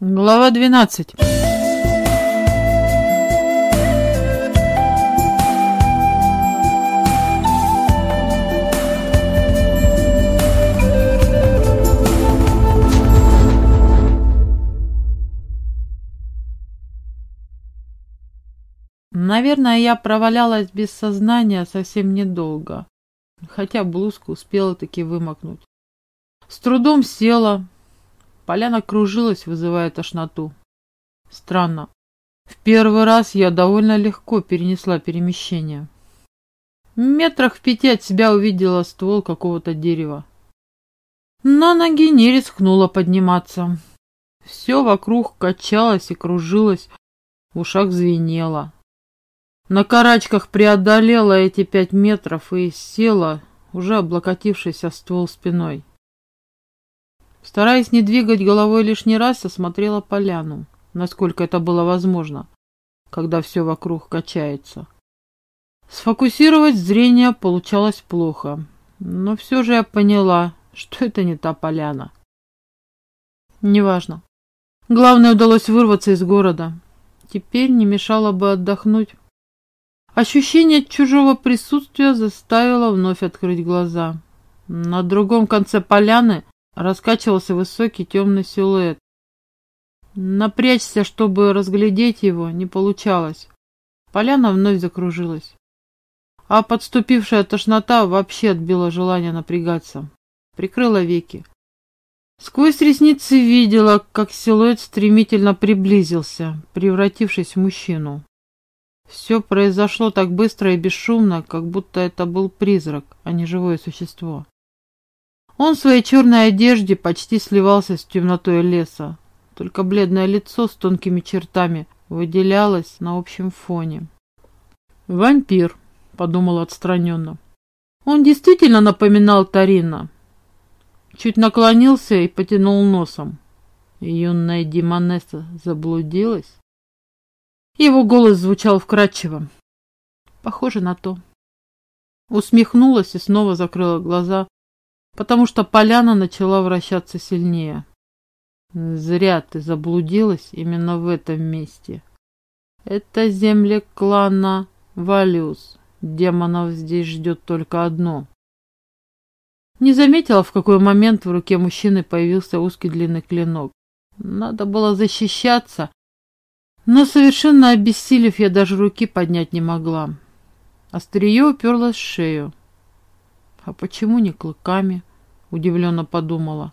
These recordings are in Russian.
Глава 12 Наверное, я провалялась без сознания совсем недолго, хотя блузку успела таки вымокнуть. С трудом села, поляна кружилась, вызывая тошноту. Странно, в первый раз я довольно легко перенесла перемещение. Метрах в пяти от себя увидела ствол какого-то дерева. На ноги не рискнула подниматься. Все вокруг качалось и кружилось, в ушах звенело. На карачках преодолела эти пять метров и села, уже облокотившись о ствол спиной. Стараясь не двигать головой лишний раз, осмотрела поляну, насколько это было возможно, когда все вокруг качается. Сфокусировать зрение получалось плохо, но все же я поняла, что это не та поляна. Неважно. Главное, удалось вырваться из города. Теперь не мешало бы отдохнуть. Ощущение чужого присутствия заставило вновь открыть глаза. На другом конце поляны раскачивался высокий темный силуэт. Напрячься, чтобы разглядеть его, не получалось. Поляна вновь закружилась. А подступившая тошнота вообще отбила желание напрягаться. Прикрыла веки. Сквозь ресницы видела, как силуэт стремительно приблизился, превратившись в мужчину. Все произошло так быстро и бесшумно, как будто это был призрак, а не живое существо. Он в своей черной одежде почти сливался с темнотой леса, только бледное лицо с тонкими чертами выделялось на общем фоне. «Вампир», — подумал отстраненно. Он действительно напоминал Тарина. Чуть наклонился и потянул носом. Юная Димонесса заблудилась. Его голос звучал вкрадчиво. Похоже на то. Усмехнулась и снова закрыла глаза, потому что поляна начала вращаться сильнее. Зря ты заблудилась именно в этом месте. Это земли клана Валюс. Демонов здесь ждет только одно. Не заметила, в какой момент в руке мужчины появился узкий длинный клинок. Надо было защищаться, но совершенно обессилев, я даже руки поднять не могла. Острие уперлось в шею. А почему не клыками? Удивленно подумала.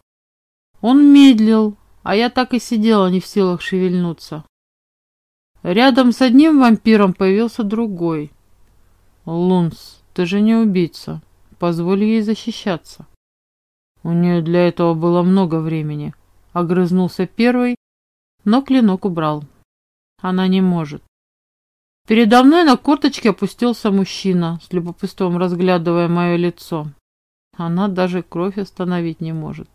Он медлил, а я так и сидела, не в силах шевельнуться. Рядом с одним вампиром появился другой. Лунс, ты же не убийца. Позволь ей защищаться. У нее для этого было много времени. Огрызнулся первый, но клинок убрал. Она не может. Передо мной на корточке опустился мужчина, с любопытством разглядывая мое лицо. Она даже кровь остановить не может.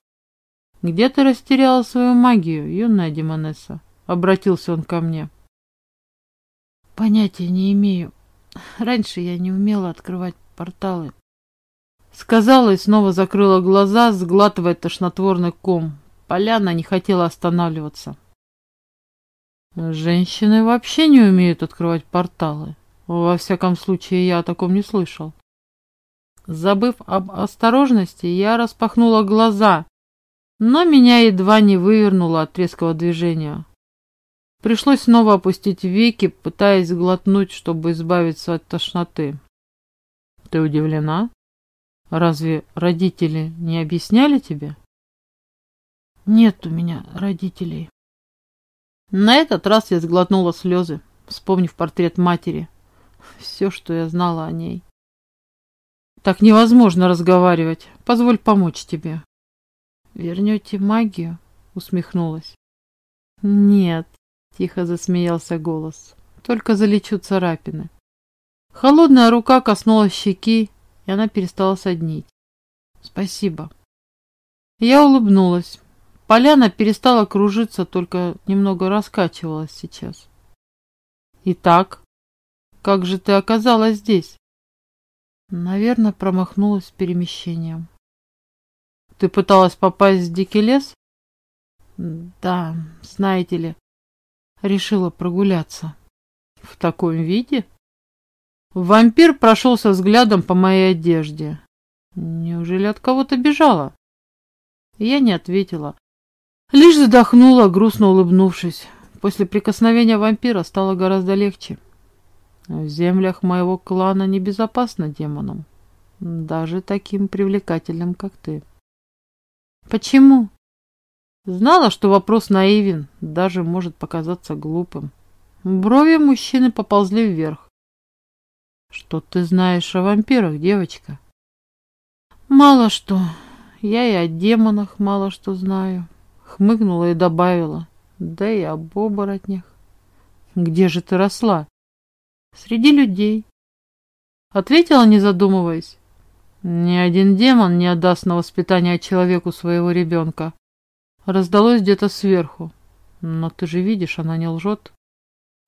«Где ты растеряла свою магию, юная Демонесса?» Обратился он ко мне. «Понятия не имею. Раньше я не умела открывать порталы». Сказала и снова закрыла глаза, сглатывая тошнотворный ком. Поляна не хотела останавливаться. Женщины вообще не умеют открывать порталы. Во всяком случае, я о таком не слышал. Забыв об осторожности, я распахнула глаза, но меня едва не вывернуло от резкого движения. Пришлось снова опустить веки, пытаясь глотнуть, чтобы избавиться от тошноты. Ты удивлена? Разве родители не объясняли тебе? Нет у меня родителей. На этот раз я сглотнула слезы, вспомнив портрет матери. Все, что я знала о ней. Так невозможно разговаривать. Позволь помочь тебе. Вернете магию? Усмехнулась. Нет, тихо засмеялся голос. Только залечу царапины. Холодная рука коснулась щеки, и она перестала соднить. Спасибо. Я улыбнулась. Поляна перестала кружиться, только немного раскачивалась сейчас. Итак, как же ты оказалась здесь? Наверное, промахнулась перемещением. Ты пыталась попасть в дикий лес? Да, знаете ли, решила прогуляться. В таком виде? Вампир прошелся взглядом по моей одежде. Неужели от кого-то бежала? Я не ответила. Лишь вздохнула, грустно улыбнувшись. После прикосновения вампира стало гораздо легче. В землях моего клана небезопасно демонам. Даже таким привлекательным, как ты. Почему? Знала, что вопрос наивен, даже может показаться глупым. Брови мужчины поползли вверх. Что ты знаешь о вампирах, девочка? Мало что. Я и о демонах мало что знаю. Хмыкнула и добавила. Да и об оборотнях. Где же ты росла? Среди людей. Ответила, не задумываясь. Ни один демон не отдаст на воспитание человеку своего ребенка. Раздалось где-то сверху. Но ты же видишь, она не лжет.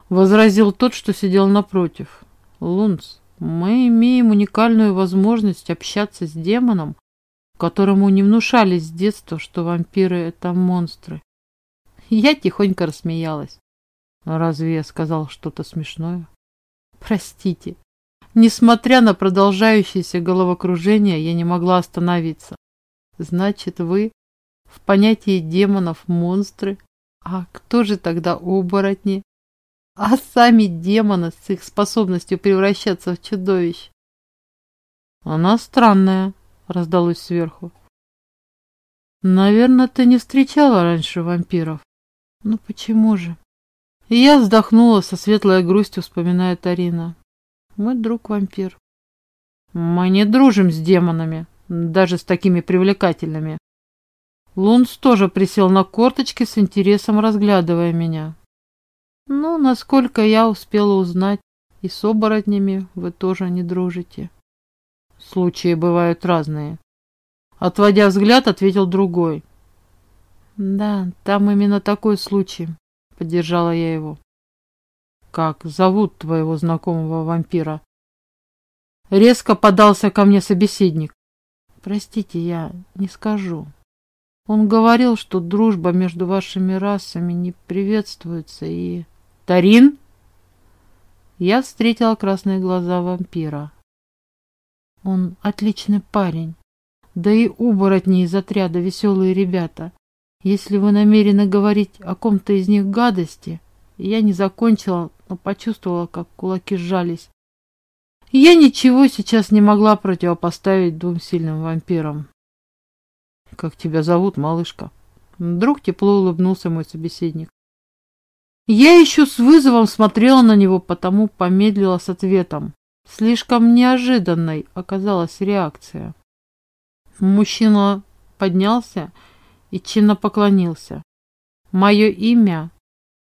Возразил тот, что сидел напротив. Лунц, мы имеем уникальную возможность общаться с демоном, которому не внушали с детства, что вампиры — это монстры. Я тихонько рассмеялась. Разве я сказал что-то смешное? Простите. Несмотря на продолжающееся головокружение, я не могла остановиться. Значит, вы в понятии демонов монстры? А кто же тогда оборотни? а сами демоны с их способностью превращаться в чудовищ. Она странная, раздалось сверху. Наверное, ты не встречала раньше вампиров. Ну почему же? И я вздохнула со светлой грустью, вспоминая Тарина. Мой друг вампир. Мы не дружим с демонами, даже с такими привлекательными. Лунс тоже присел на корточки с интересом, разглядывая меня. Ну, насколько я успела узнать, и с оборотнями вы тоже не дружите. Случаи бывают разные. Отводя взгляд, ответил другой. Да, там именно такой случай, поддержала я его. Как зовут твоего знакомого вампира? Резко подался ко мне собеседник. Простите, я не скажу. Он говорил, что дружба между вашими расами не приветствуется и... Тарин? Я встретила красные глаза вампира. Он отличный парень. Да и оборотни из отряда веселые ребята. Если вы намерены говорить о ком-то из них гадости, я не закончила, но почувствовала, как кулаки сжались. Я ничего сейчас не могла противопоставить двум сильным вампирам. «Как тебя зовут, малышка?» Вдруг тепло улыбнулся мой собеседник. Я еще с вызовом смотрела на него, потому помедлила с ответом. Слишком неожиданной оказалась реакция. Мужчина поднялся и чинно поклонился. Мое имя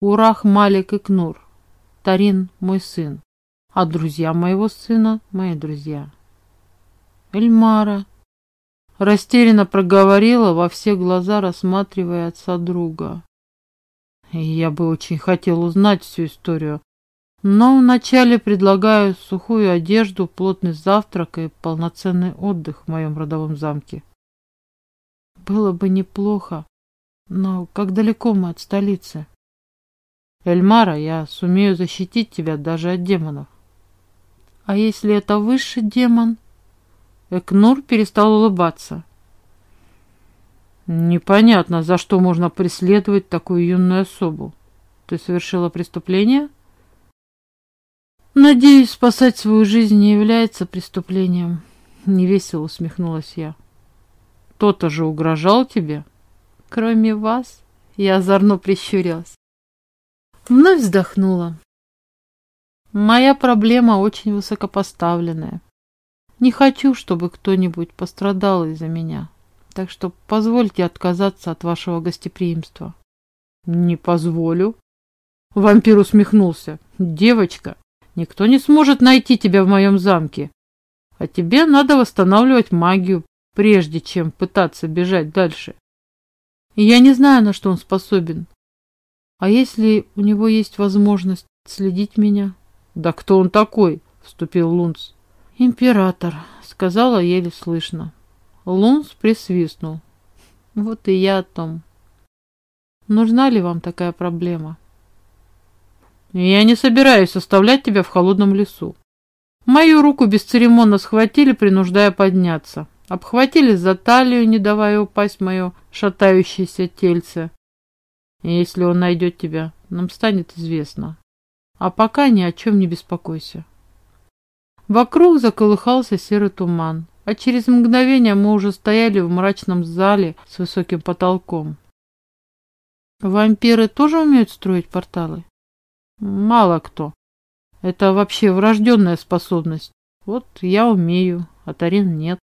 Урах Малик Икнур. Тарин мой сын, а друзья моего сына мои друзья. Эльмара растерянно проговорила во все глаза, рассматривая отца друга. Я бы очень хотел узнать всю историю. Но вначале предлагаю сухую одежду, плотный завтрак и полноценный отдых в моем родовом замке. Было бы неплохо, но как далеко мы от столицы? Эльмара, я сумею защитить тебя даже от демонов. А если это высший демон? Экнур перестал улыбаться. Непонятно, за что можно преследовать такую юную особу. Ты совершила преступление? Надеюсь, спасать свою жизнь не является преступлением. Невесело усмехнулась я. Кто-то же угрожал тебе? Кроме вас, я озорно прищурилась. Вновь вздохнула. Моя проблема очень высокопоставленная. Не хочу, чтобы кто-нибудь пострадал из-за меня. Так что позвольте отказаться от вашего гостеприимства. Не позволю. Вампир усмехнулся. Девочка, никто не сможет найти тебя в моем замке. А тебе надо восстанавливать магию, прежде чем пытаться бежать дальше. И я не знаю, на что он способен. А если у него есть возможность следить меня? Да кто он такой? Вступил Лунц. Император, сказала еле слышно. Лунс присвистнул. Вот и я о том. нужна ли вам такая проблема? Я не собираюсь оставлять тебя в холодном лесу. Мою руку бесцеремонно схватили, принуждая подняться. Обхватили за талию, не давая упасть мое шатающееся тельце. Если он найдет тебя, нам станет известно. А пока ни о чем не беспокойся. Вокруг заколыхался серый туман, а через мгновение мы уже стояли в мрачном зале с высоким потолком. Вампиры тоже умеют строить порталы? Мало кто. Это вообще врожденная способность. Вот я умею, а Тарин нет.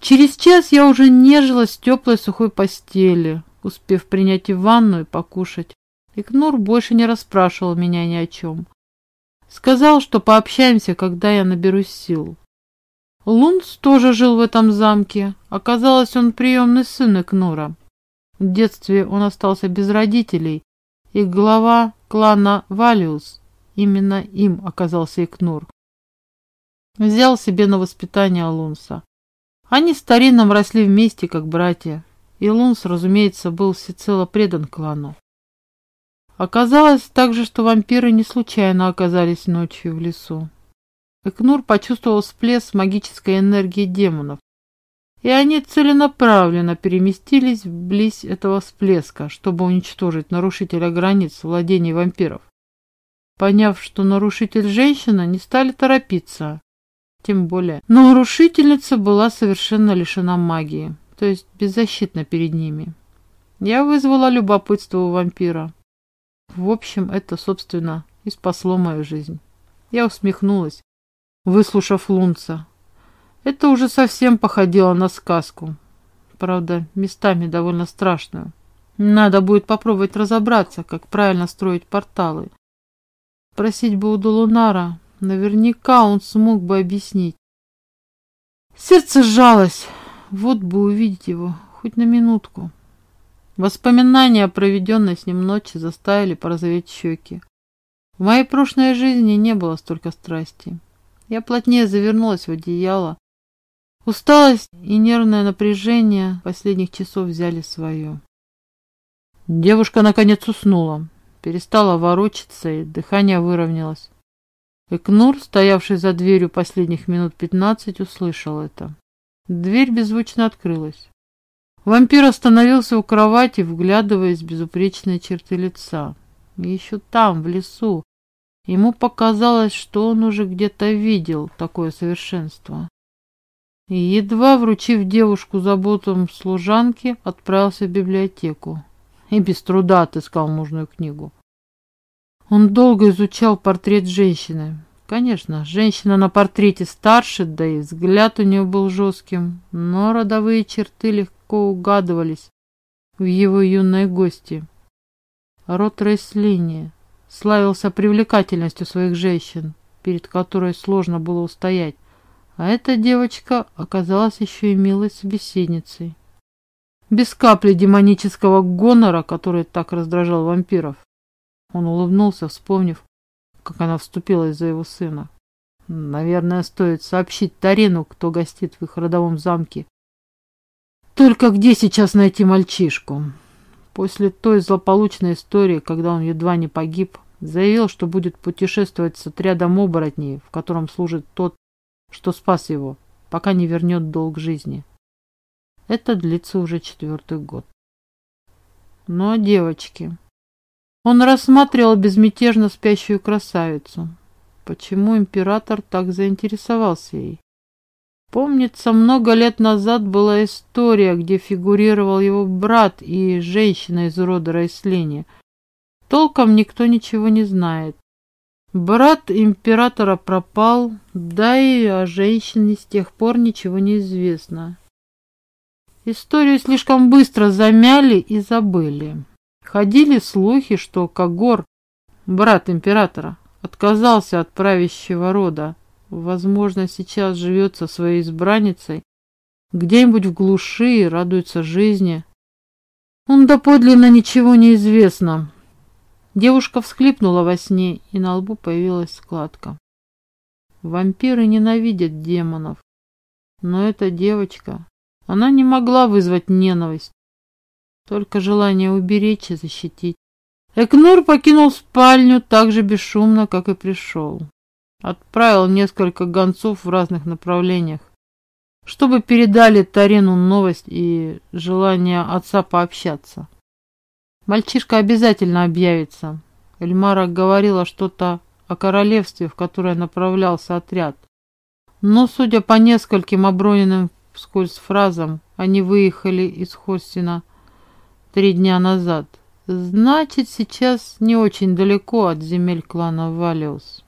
Через час я уже нежилась в теплой сухой постели, успев принять и ванну и покушать. Икнур больше не расспрашивал меня ни о чем. Сказал, что пообщаемся, когда я наберусь сил. Лунц тоже жил в этом замке. Оказалось, он приемный сын Икнура. В детстве он остался без родителей, и глава клана Валиус, именно им оказался Икнур, взял себе на воспитание Лунса. Они с Тарином росли вместе, как братья, и Лунс, разумеется, был всецело предан клану. Оказалось также, что вампиры не случайно оказались ночью в лесу. Экнур почувствовал всплеск магической энергии демонов, и они целенаправленно переместились вблизь этого всплеска, чтобы уничтожить нарушителя границ владений вампиров. Поняв, что нарушитель женщина, не стали торопиться. Тем более, нарушительница была совершенно лишена магии, то есть беззащитна перед ними. Я вызвала любопытство у вампира. В общем, это, собственно, и спасло мою жизнь. Я усмехнулась, выслушав Лунца. Это уже совсем походило на сказку. Правда, местами довольно страшную. Надо будет попробовать разобраться, как правильно строить порталы. Просить бы у Долунара, наверняка он смог бы объяснить. Сердце сжалось, вот бы увидеть его, хоть на минутку. Воспоминания о проведенной с ним ночи заставили порозоветь щеки. В моей прошлой жизни не было столько страсти. Я плотнее завернулась в одеяло. Усталость и нервное напряжение последних часов взяли свое. Девушка наконец уснула, перестала ворочаться и дыхание выровнялось. Экнур, стоявший за дверью последних минут пятнадцать, услышал это. Дверь беззвучно открылась. Вампир остановился у кровати, вглядываясь в безупречные черты лица. Еще там, в лесу, ему показалось, что он уже где-то видел такое совершенство. И едва вручив девушку заботам служанки, отправился в библиотеку и без труда отыскал нужную книгу. Он долго изучал портрет женщины. Конечно, женщина на портрете старше, да и взгляд у нее был жестким, но родовые черты легко угадывались в его юной гости. Род Рейслини славился привлекательностью своих женщин, перед которой сложно было устоять, а эта девочка оказалась еще и милой собеседницей. Без капли демонического гонора, который так раздражал вампиров. Он улыбнулся, вспомнив, как она вступилась за его сына. Наверное, стоит сообщить Тарину, кто гостит в их родовом замке, только где сейчас найти мальчишку? После той злополучной истории, когда он едва не погиб, заявил, что будет путешествовать с отрядом оборотней, в котором служит тот, что спас его, пока не вернет долг жизни. Это длится уже четвертый год. Но девочки... Он рассматривал безмятежно спящую красавицу. Почему император так заинтересовался ей? Помнится, много лет назад была история, где фигурировал его брат и женщина из рода Райслини. Толком никто ничего не знает. Брат императора пропал, да и о женщине с тех пор ничего не известно. Историю слишком быстро замяли и забыли. Ходили слухи, что Кагор, брат императора, отказался от правящего рода, Возможно, сейчас живет со своей избранницей, где-нибудь в глуши и радуется жизни. Он доподлинно ничего не известно. Девушка всхлипнула во сне, и на лбу появилась складка. Вампиры ненавидят демонов. Но эта девочка, она не могла вызвать ненависть. только желание уберечь и защитить. Экнур покинул спальню так же бесшумно, как и пришел. Отправил несколько гонцов в разных направлениях, чтобы передали Тарину новость и желание отца пообщаться. Мальчишка обязательно объявится. Эльмара говорила что-то о королевстве, в которое направлялся отряд. Но, судя по нескольким оброненным вскользь фразам, они выехали из Хостина три дня назад. Значит, сейчас не очень далеко от земель клана Валиус.